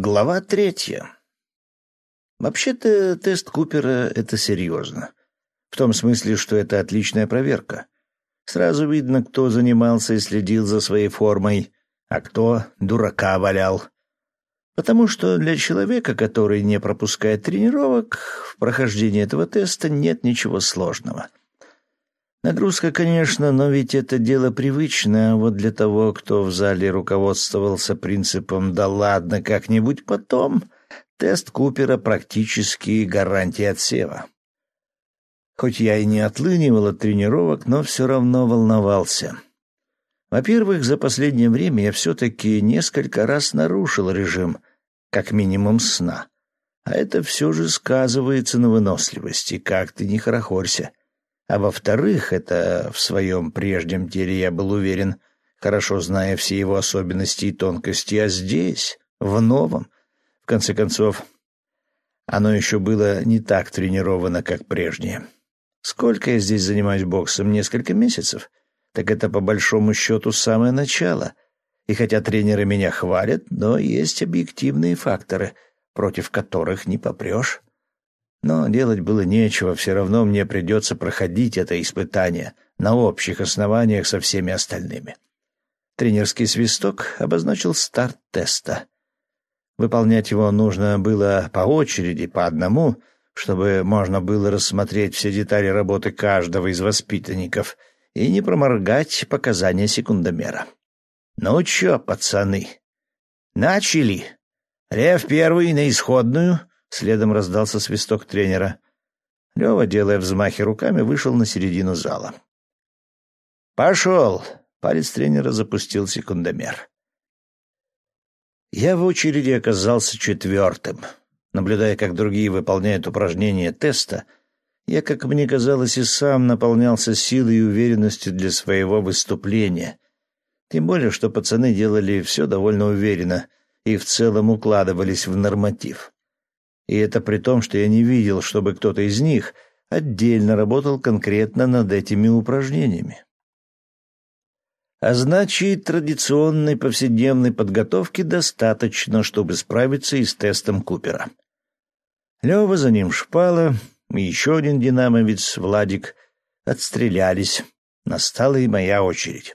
Глава третья. Вообще-то тест Купера — это серьезно. В том смысле, что это отличная проверка. Сразу видно, кто занимался и следил за своей формой, а кто дурака валял. Потому что для человека, который не пропускает тренировок, в прохождении этого теста нет ничего сложного. Нагрузка, конечно, но ведь это дело привычное, а вот для того, кто в зале руководствовался принципом «да ладно, как-нибудь потом», тест Купера практически гарантия отсева. Хоть я и не отлынивал от тренировок, но все равно волновался. Во-первых, за последнее время я все-таки несколько раз нарушил режим, как минимум сна. А это все же сказывается на выносливости, как ты не хорохорься. А во-вторых, это в своем прежнем теле я был уверен, хорошо зная все его особенности и тонкости, а здесь, в новом, в конце концов, оно еще было не так тренировано, как прежнее. Сколько я здесь занимаюсь боксом? Несколько месяцев? Так это по большому счету самое начало. И хотя тренеры меня хвалят, но есть объективные факторы, против которых не попрешь. Но делать было нечего, все равно мне придется проходить это испытание на общих основаниях со всеми остальными. Тренерский свисток обозначил старт теста. Выполнять его нужно было по очереди, по одному, чтобы можно было рассмотреть все детали работы каждого из воспитанников и не проморгать показания секундомера. «Ну чё, пацаны, начали! Рев первый на исходную!» Следом раздался свисток тренера. Лева, делая взмахи руками, вышел на середину зала. «Пошел!» — палец тренера запустил секундомер. Я в очереди оказался четвертым. Наблюдая, как другие выполняют упражнения теста, я, как мне казалось, и сам наполнялся силой и уверенностью для своего выступления. Тем более, что пацаны делали все довольно уверенно и в целом укладывались в норматив. И это при том, что я не видел, чтобы кто-то из них отдельно работал конкретно над этими упражнениями. А значит, традиционной повседневной подготовки достаточно, чтобы справиться и с тестом Купера. Лева, за ним шпала, и еще один динамовец, Владик, отстрелялись. Настала и моя очередь.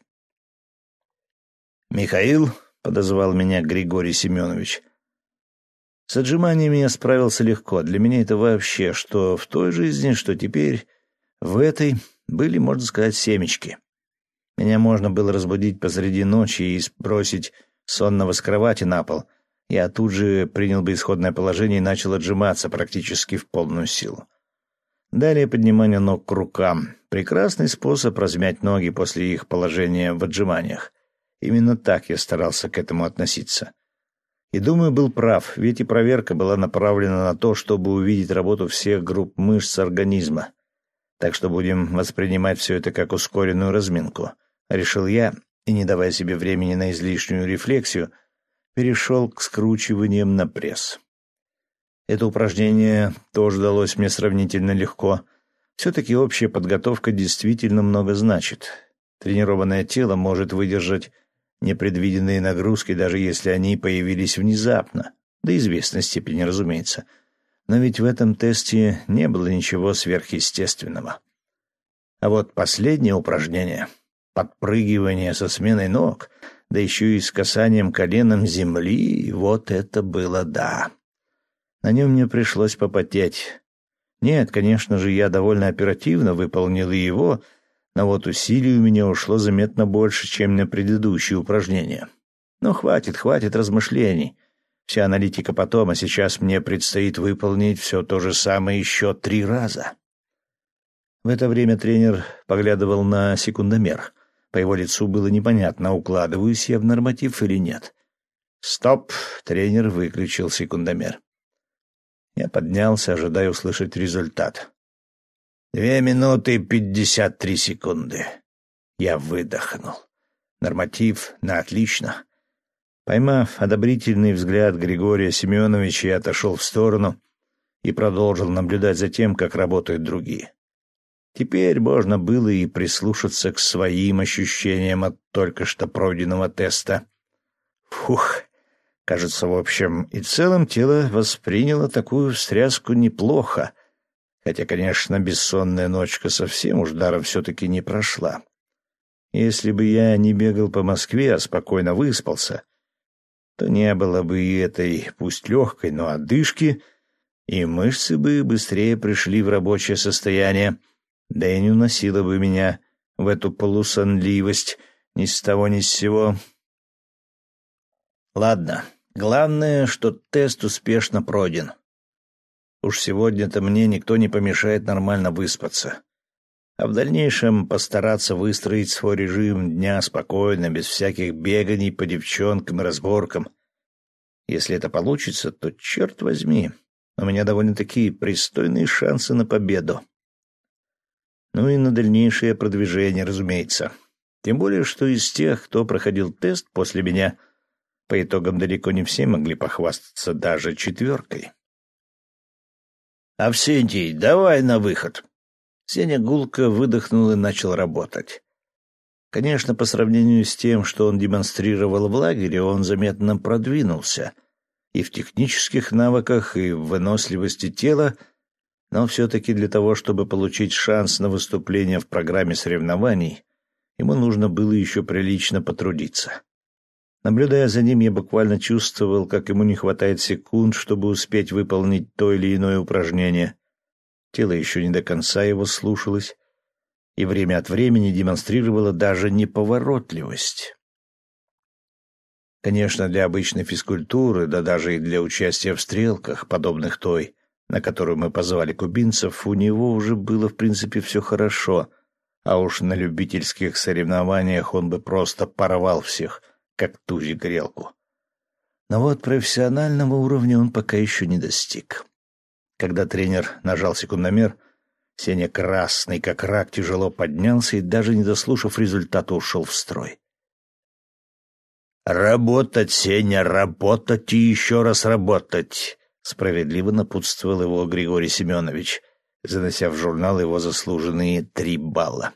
«Михаил», — подозвал меня Григорий Семенович, — с отжиманиями я справился легко. Для меня это вообще, что в той жизни, что теперь, в этой, были, можно сказать, семечки. Меня можно было разбудить посреди ночи и сбросить сонного с кровати на пол. Я тут же принял бы исходное положение и начал отжиматься практически в полную силу. Далее поднимание ног к рукам. Прекрасный способ размять ноги после их положения в отжиманиях. Именно так я старался к этому относиться. И, думаю, был прав, ведь и проверка была направлена на то, чтобы увидеть работу всех групп мышц организма. Так что будем воспринимать все это как ускоренную разминку. Решил я, и, не давая себе времени на излишнюю рефлексию, перешел к скручиваниям на пресс. Это упражнение тоже далось мне сравнительно легко. Все-таки общая подготовка действительно много значит. Тренированное тело может выдержать непредвиденные нагрузки, даже если они появились внезапно, до известной степени, разумеется. Но ведь в этом тесте не было ничего сверхъестественного. А вот последнее упражнение — подпрыгивание со сменой ног, да еще и с касанием коленом земли, вот это было да. На нем мне пришлось попотеть. Нет, конечно же, я довольно оперативно выполнил и его — но вот усилий у меня ушло заметно больше, чем на предыдущие упражнения. Ну, хватит, хватит размышлений. Вся аналитика потом, а сейчас мне предстоит выполнить все то же самое еще три раза. В это время тренер поглядывал на секундомер. По его лицу было непонятно, укладываюсь я в норматив или нет. «Стоп!» — тренер выключил секундомер. Я поднялся, ожидая услышать результат. Две минуты пятьдесят три секунды. Я выдохнул. Норматив на отлично. Поймав одобрительный взгляд Григория Семеновича, я отошел в сторону и продолжил наблюдать за тем, как работают другие. Теперь можно было и прислушаться к своим ощущениям от только что пройденного теста. Фух, Кажется, в общем и целом тело восприняло такую встряску неплохо, хотя, конечно, бессонная ночка совсем уж даром все-таки не прошла. Если бы я не бегал по Москве, а спокойно выспался, то не было бы и этой, пусть легкой, но отдышки, и мышцы бы быстрее пришли в рабочее состояние, да и не уносило бы меня в эту полусонливость ни с того ни с сего. Ладно, главное, что тест успешно пройден. Уж сегодня-то мне никто не помешает нормально выспаться. А в дальнейшем постараться выстроить свой режим дня спокойно, без всяких беганий по девчонкам и разборкам. Если это получится, то, черт возьми, у меня довольно-таки пристойные шансы на победу. Ну и на дальнейшее продвижение, разумеется. Тем более, что из тех, кто проходил тест после меня, по итогам далеко не все могли похвастаться даже четверкой. «Авсентий, давай на выход!» Сеня гулко выдохнул и начал работать. Конечно, по сравнению с тем, что он демонстрировал в лагере, он заметно продвинулся и в технических навыках, и в выносливости тела, но все-таки для того, чтобы получить шанс на выступление в программе соревнований, ему нужно было еще прилично потрудиться. Наблюдая за ним, я буквально чувствовал, как ему не хватает секунд, чтобы успеть выполнить то или иное упражнение. Тело еще не до конца его слушалось и время от времени демонстрировало даже неповоротливость. Конечно, для обычной физкультуры, да даже и для участия в стрелках, подобных той, на которую мы позвали кубинцев, у него уже было в принципе все хорошо, а уж на любительских соревнованиях он бы просто порвал всех, как тузик грелку. Но вот профессионального уровня он пока еще не достиг. Когда тренер нажал секундомер, Сеня красный, как рак, тяжело поднялся и, даже не дослушав результата, ушел в строй. «Работать, Сеня, работать и еще раз работать!» — справедливо напутствовал его Григорий Семенович, занося в журнал его заслуженные три балла.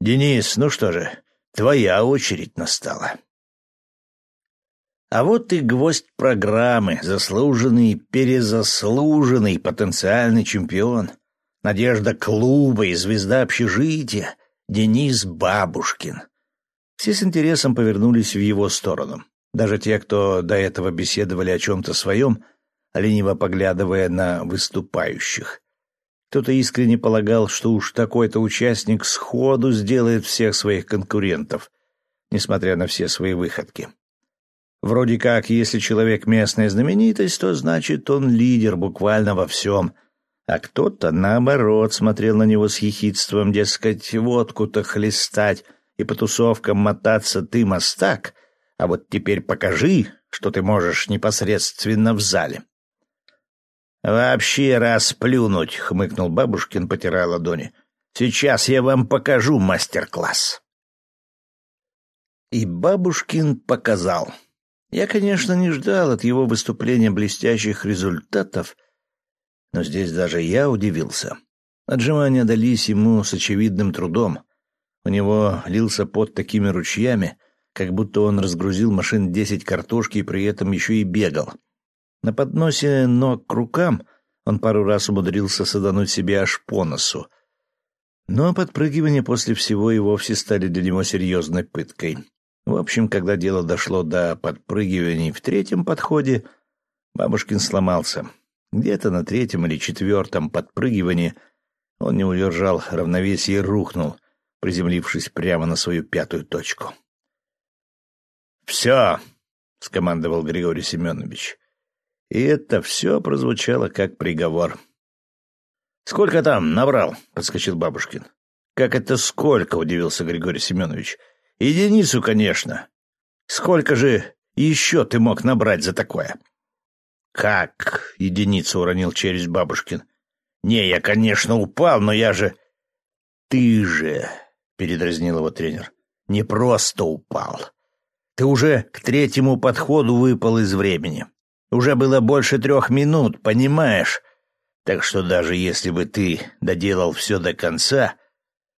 «Денис, ну что же, твоя очередь настала». А вот и гвоздь программы, заслуженный, перезаслуженный потенциальный чемпион, надежда клуба и звезда общежития Денис Бабушкин — все с интересом повернулись в его сторону. Даже те, кто до этого беседовали о чем-то своем, лениво поглядывая на выступающих. Кто-то искренне полагал, что уж такой-то участник сходу сделает всех своих конкурентов, несмотря на все свои выходки. Вроде как, если человек местная знаменитость, то значит он лидер буквально во всем, а кто-то, наоборот, смотрел на него с ехидством, дескать, водку-то хлестать и по тусовкам мотаться ты мастак, а вот теперь покажи, что ты можешь непосредственно в зале. «Вообще расплюнуть», — хмыкнул бабушкин, потирая ладони. «Сейчас я вам покажу мастер-класс». И бабушкин показал. Я, конечно, не ждал от его выступления блестящих результатов, но здесь даже я удивился. Отжимания дались ему с очевидным трудом. У него лился пот такими ручьями, как будто он разгрузил машин десять картошки и при этом еще и бегал. На подносе ног к рукам он пару раз умудрился садануть себе аж по носу. Но подпрыгивания после всего и вовсе стали для него серьезной пыткой. В общем, когда дело дошло до подпрыгиваний в третьем подходе, бабушкин сломался. Где-то на третьем или четвертом подпрыгивании он не удержал равновесие и рухнул, приземлившись прямо на свою пятую точку. «Все!» — скомандовал Григорий Семенович. И это все прозвучало как приговор. «Сколько там набрал?» — подскочил Бабушкин. «Как это сколько?» — удивился Григорий Семенович. «Единицу, конечно. Сколько же еще ты мог набрать за такое?» «Как?» — единицу уронил через Бабушкин. «Не, я, конечно, упал, но я же...» «Ты же...» — передразнил его тренер. «Не просто упал. Ты уже к третьему подходу выпал из времени. Уже было больше трех минут, понимаешь? Так что даже если бы ты доделал все до конца,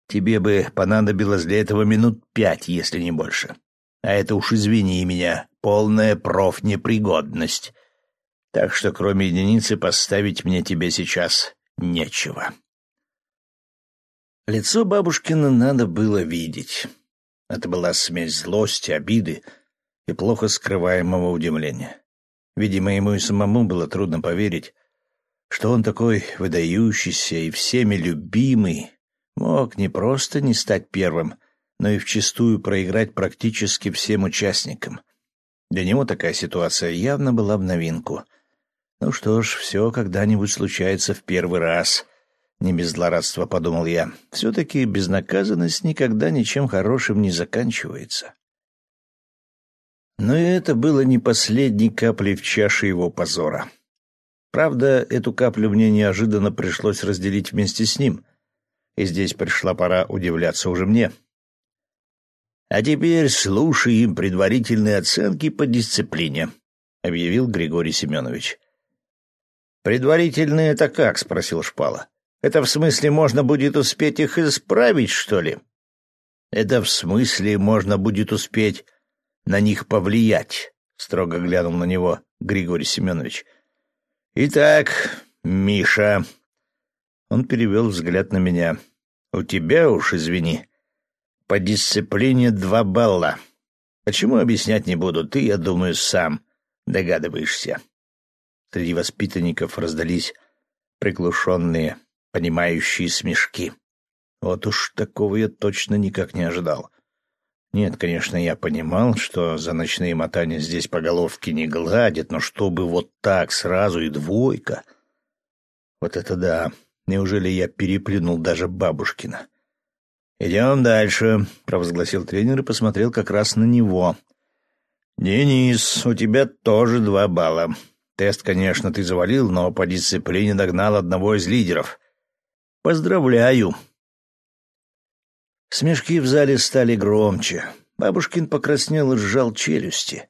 тебе бы понадобилось для этого минут пять, если не больше. А это уж извини меня, полная профнепригодность. Так что кроме единицы поставить мне тебе сейчас нечего. Лицо бабушкина надо было видеть. Это была смесь злости, обиды и плохо скрываемого удивления. Видимо, ему и самому было трудно поверить, что он такой выдающийся и всеми любимый мог не просто не стать первым, но и вчистую проиграть практически всем участникам. Для него такая ситуация явно была в новинку. Ну что ж, все когда-нибудь случается в первый раз. Не без злорадства, подумал я. Все-таки безнаказанность никогда ничем хорошим не заканчивается. Но и это было не последней каплей в чаше его позора. Правда, эту каплю мне неожиданно пришлось разделить вместе с ним. И здесь пришла пора удивляться уже мне. «А теперь слушаем предварительные оценки по дисциплине», — объявил Григорий Семенович. «Предварительные это как?» — спросил Шпала. «Это в смысле можно будет успеть их исправить, что ли?» «Это в смысле можно будет успеть на них повлиять», — строго глянул на него Григорий Семенович. «Итак, Миша...» Он перевел взгляд на меня. «У тебя уж, извини, по дисциплине два балла. Почему объяснять не буду, ты, я думаю, сам догадываешься. Среди воспитанников раздались приглушенные, понимающие смешки. Вот уж такого я точно никак не ожидал. Нет, конечно, я понимал, что за ночные мотания здесь по головке не гладят, но чтобы вот так сразу и двойка... Вот это да! Неужели я переплюнул даже бабушкина? «Идем дальше», — провозгласил тренер и посмотрел как раз на него. «Денис, у тебя тоже два балла. Тест, конечно, ты завалил, но по дисциплине догнал одного из лидеров. Поздравляю!» Смешки в зале стали громче. Бабушкин покраснел и сжал челюсти,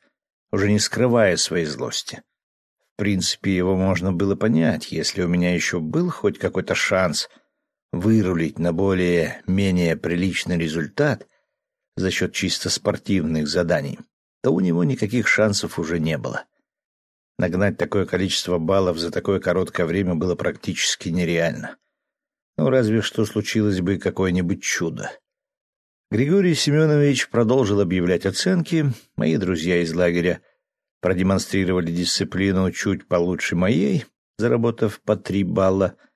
уже не скрывая своей злости. Принципе, его можно было понять, если у меня еще был хоть какой-то шанс — вырулить на более-менее приличный результат за счет чисто спортивных заданий, то у него никаких шансов уже не было. Нагнать такое количество баллов за такое короткое время было практически нереально. Ну, разве что случилось бы какое-нибудь чудо. Григорий Семенович продолжил объявлять оценки. Мои друзья из лагеря продемонстрировали дисциплину чуть получше моей, заработав по три балла —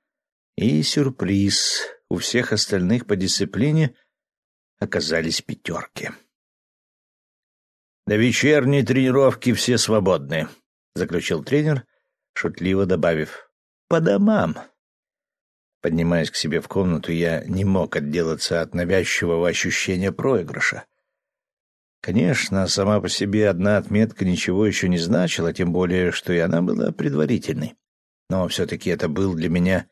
и сюрприз. У всех остальных по дисциплине оказались пятерки. «До вечерней тренировки все свободны», — заключил тренер, шутливо добавив. «По домам». Поднимаясь к себе в комнату, я не мог отделаться от навязчивого ощущения проигрыша. Конечно, сама по себе одна отметка ничего еще не значила, тем более, что и она была предварительной. Но все-таки это был для меня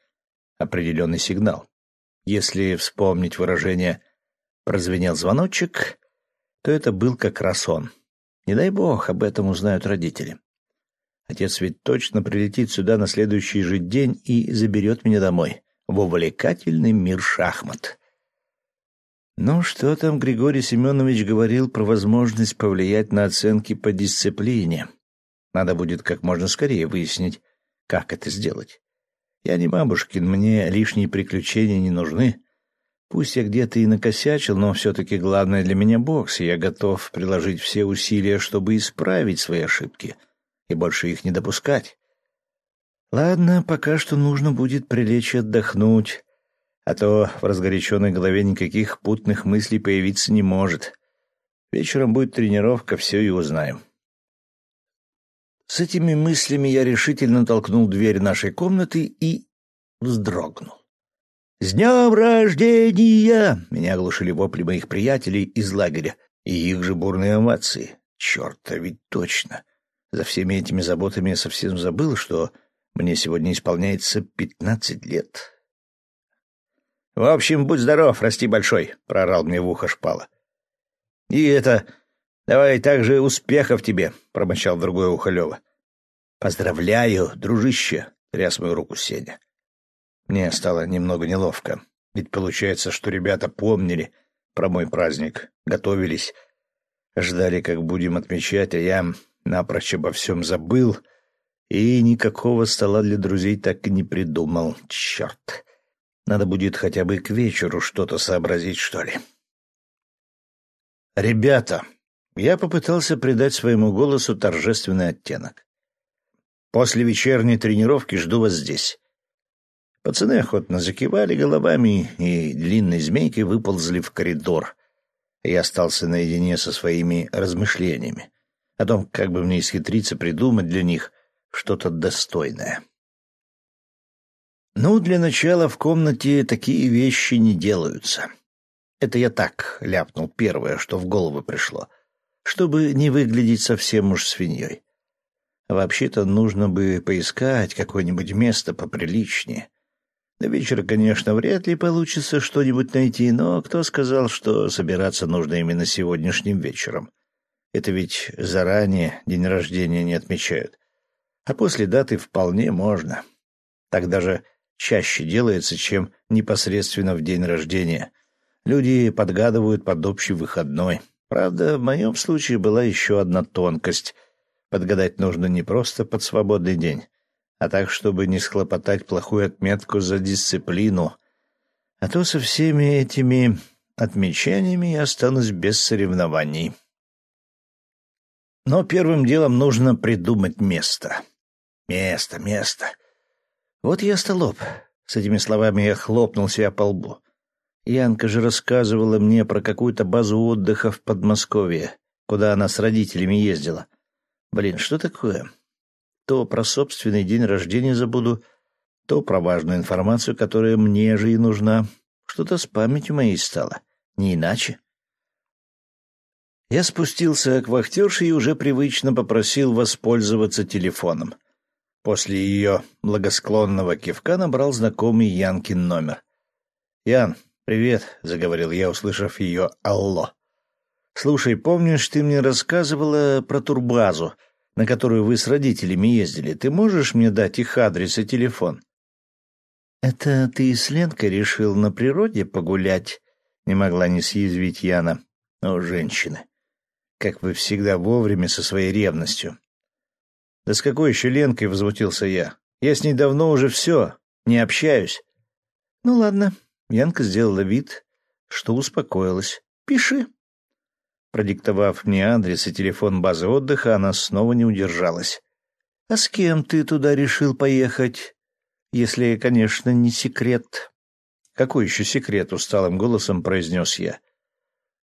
определенный сигнал. Если вспомнить выражение «прозвенел звоночек», то это был как раз он. Не дай бог, об этом узнают родители. Отец ведь точно прилетит сюда на следующий же день и заберет меня домой, в увлекательный мир шахмат. Ну, что там Григорий Семенович говорил про возможность повлиять на оценки по дисциплине? Надо будет как можно скорее выяснить, как это сделать. Я не бабушкин, мне лишние приключения не нужны. Пусть я где-то и накосячил, но все-таки главное для меня бокс, и я готов приложить все усилия, чтобы исправить свои ошибки и больше их не допускать. Ладно, пока что нужно будет прилечь и отдохнуть, а то в разгоряченной голове никаких путных мыслей появиться не может. Вечером будет тренировка, все и узнаем. С этими мыслями я решительно толкнул дверь нашей комнаты и вздрогнул. «С днем рождения!» — меня оглушили вопли моих приятелей из лагеря и их же бурные овации. Черт, а ведь точно. За всеми этими заботами я совсем забыл, что мне сегодня исполняется пятнадцать лет. «В общем, будь здоров, расти большой!» — прорал мне в ухо шпала. «И это... «Давай также успехов тебе», — промычал другое ухо Лёва. «Поздравляю, дружище», — тряс мою руку Сеня. Мне стало немного неловко, ведь получается, что ребята помнили про мой праздник, готовились. Ждали, как будем отмечать, а я напрочь обо всем забыл и никакого стола для друзей так и не придумал. Черт! Надо будет хотя бы к вечеру что-то сообразить, что ли. «Ребята!» Я попытался придать своему голосу торжественный оттенок. «После вечерней тренировки жду вас здесь». Пацаны охотно закивали головами и длинной змейкой выползли в коридор. Я остался наедине со своими размышлениями о том, как бы мне исхитриться придумать для них что-то достойное. Ну, для начала в комнате такие вещи не делаются. Это я так ляпнул первое, что в голову пришло, чтобы не выглядеть совсем уж свиньей. Вообще-то нужно бы поискать какое-нибудь место поприличнее. До вечера, конечно, вряд ли получится что-нибудь найти, но кто сказал, что собираться нужно именно сегодняшним вечером? Это ведь заранее день рождения не отмечают. А после даты вполне можно. Так даже чаще делается, чем непосредственно в день рождения. Люди подгадывают под общий выходной. Правда, в моем случае была еще одна тонкость. Подгадать нужно не просто под свободный день, а так, чтобы не схлопотать плохую отметку за дисциплину. А то со всеми этими отмечаниями я останусь без соревнований. Но первым делом нужно придумать место. Место, место. Вот я столоп. С этими словами я хлопнул себя по лбу. Янка же рассказывала мне про какую-то базу отдыха в Подмосковье, куда она с родителями ездила. Блин, что такое? То про собственный день рождения забуду, то про важную информацию, которая мне же и нужна. Что-то с памятью моей стало. Не иначе. Я спустился к вахтерше и уже привычно попросил воспользоваться телефоном. После ее благосклонного кивка набрал знакомый Янкин номер. «Ян, привет», — заговорил я, услышав ее «Алло». «Слушай, помнишь, ты мне рассказывала про турбазу, на которую вы с родителями ездили? Ты можешь мне дать их адрес и телефон?» «Это ты с Ленкой решил на природе погулять?» — не могла не съязвить Яна. «О, женщины! Как вы всегда вовремя со своей ревностью. «Да с какой еще Ленкой?» — возмутился я. «Я с ней давно уже все, не общаюсь». «Ну ладно». Янка сделала вид, что успокоилась. «Пиши». Продиктовав мне адрес и телефон базы отдыха, она снова не удержалась. «А с кем ты туда решил поехать? Если, конечно, не секрет». «Какой еще секрет?» — усталым голосом произнес я.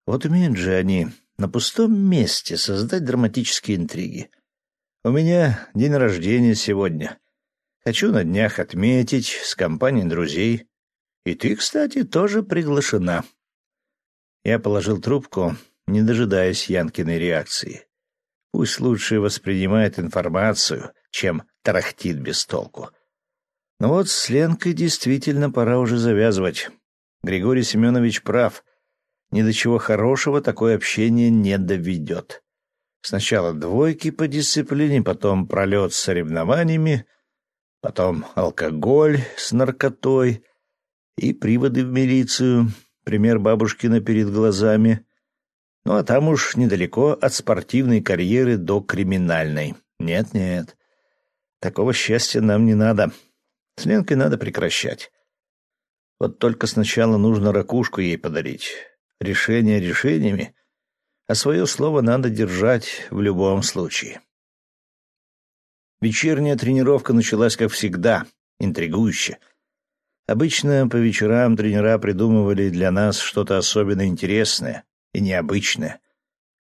«Вот умеют же они на пустом месте создать драматические интриги. У меня день рождения сегодня. Хочу на днях отметить с компанией друзей. И ты, кстати, тоже приглашена. Я положил трубку, не дожидаясь Янкиной реакции. Пусть лучше воспринимает информацию, чем тарахтит без толку. Но вот с Ленкой действительно пора уже завязывать. Григорий Семенович прав. Ни до чего хорошего такое общение не доведет. Сначала двойки по дисциплине, потом пролет с соревнованиями, потом алкоголь с наркотой и приводы в милицию, пример бабушкина перед глазами. Ну а там уж недалеко от спортивной карьеры до криминальной. Нет-нет, такого счастья нам не надо. С Ленкой надо прекращать. Вот только сначала нужно ракушку ей подарить. Решение решениями — а свое слово надо держать в любом случае. Вечерняя тренировка началась, как всегда, интригующе. Обычно по вечерам тренера придумывали для нас что-то особенно интересное и необычное.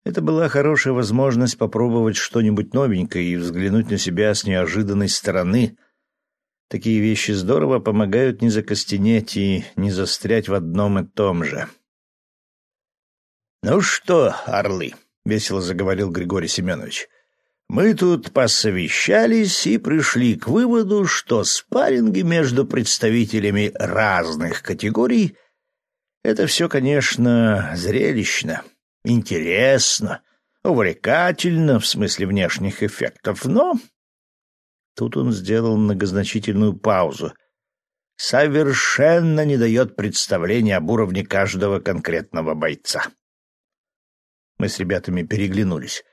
Это была хорошая возможность попробовать что-нибудь новенькое и взглянуть на себя с неожиданной стороны. Такие вещи здорово помогают не закостенеть и не застрять в одном и том же. «Ну что, орлы», — весело заговорил Григорий Семенович, — «мы тут посовещались и пришли к выводу, что спарринги между представителями разных категорий — это все, конечно, зрелищно, интересно, увлекательно в смысле внешних эффектов, но...» Тут он сделал многозначительную паузу — совершенно не дает представления об уровне каждого конкретного бойца. Мы с ребятами переглянулись.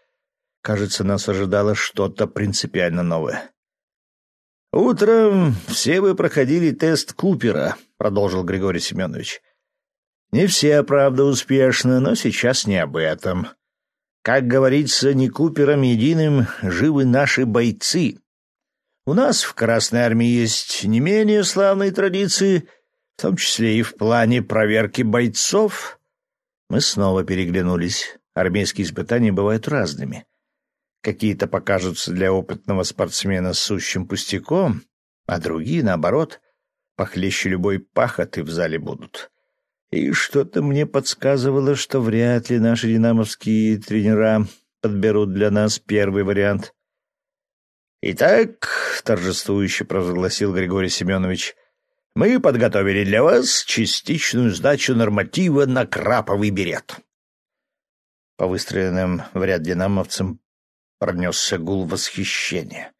Кажется, нас ожидало что-то принципиально новое. «Утром все вы проходили тест Купера», — продолжил Григорий Семенович. «Не все, правда, успешно, но сейчас не об этом. Как говорится, не Купером единым живы наши бойцы. У нас в Красной Армии есть не менее славные традиции, в том числе и в плане проверки бойцов». Мы снова переглянулись. Армейские испытания бывают разными. Какие-то покажутся для опытного спортсмена сущим пустяком, а другие, наоборот, похлеще любой пахоты в зале будут. И что-то мне подсказывало, что вряд ли наши динамовские тренера подберут для нас первый вариант. «Итак», — торжествующе провозгласил Григорий Семенович, — «мы подготовили для вас частичную сдачу норматива на краповый берет». По выстроенным в ряд динамовцам пронесся гул восхищения.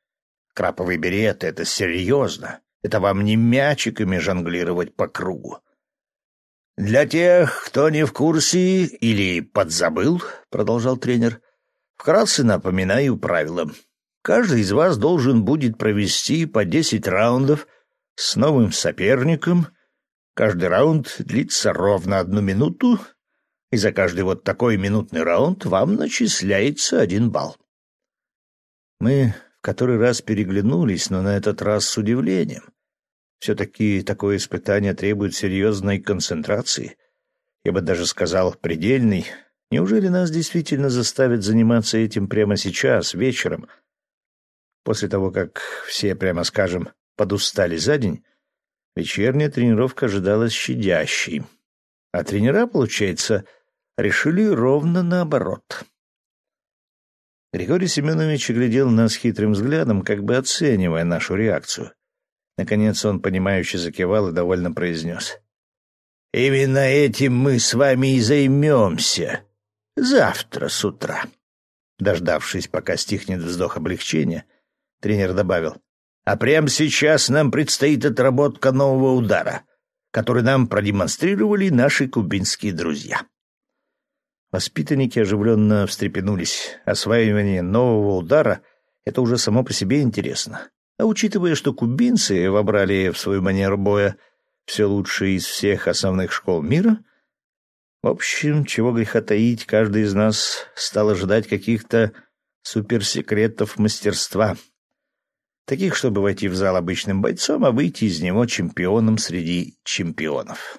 Краповый берет — это серьезно. Это вам не мячиками жонглировать по кругу. «Для тех, кто не в курсе или подзабыл, — продолжал тренер, — вкратце напоминаю правила. Каждый из вас должен будет провести по десять раундов с новым соперником. Каждый раунд длится ровно одну минуту, и за каждый вот такой минутный раунд вам начисляется один балл. Мы в который раз переглянулись, но на этот раз с удивлением. Все-таки такое испытание требует серьезной концентрации. Я бы даже сказал, предельной. Неужели нас действительно заставят заниматься этим прямо сейчас, вечером? После того, как все, прямо скажем, подустали за день, вечерняя тренировка ожидалась щадящей. А тренера, получается, решили ровно наоборот. Григорий Семенович глядел нас хитрым взглядом, как бы оценивая нашу реакцию. Наконец он, понимающе закивал и довольно произнес. «Именно этим мы с вами и займемся. Завтра с утра». Дождавшись, пока стихнет вздох облегчения, тренер добавил. «А прямо сейчас нам предстоит отработка нового удара, который нам продемонстрировали наши кубинские друзья». Воспитанники оживленно встрепенулись. Осваивание нового удара — это уже само по себе интересно. А учитывая, что кубинцы вобрали в свою манеру боя все лучшее из всех основных школ мира, в общем, чего греха таить, каждый из нас стал ожидать каких-то суперсекретов мастерства. Таких, чтобы войти в зал обычным бойцом, а выйти из него чемпионом среди чемпионов.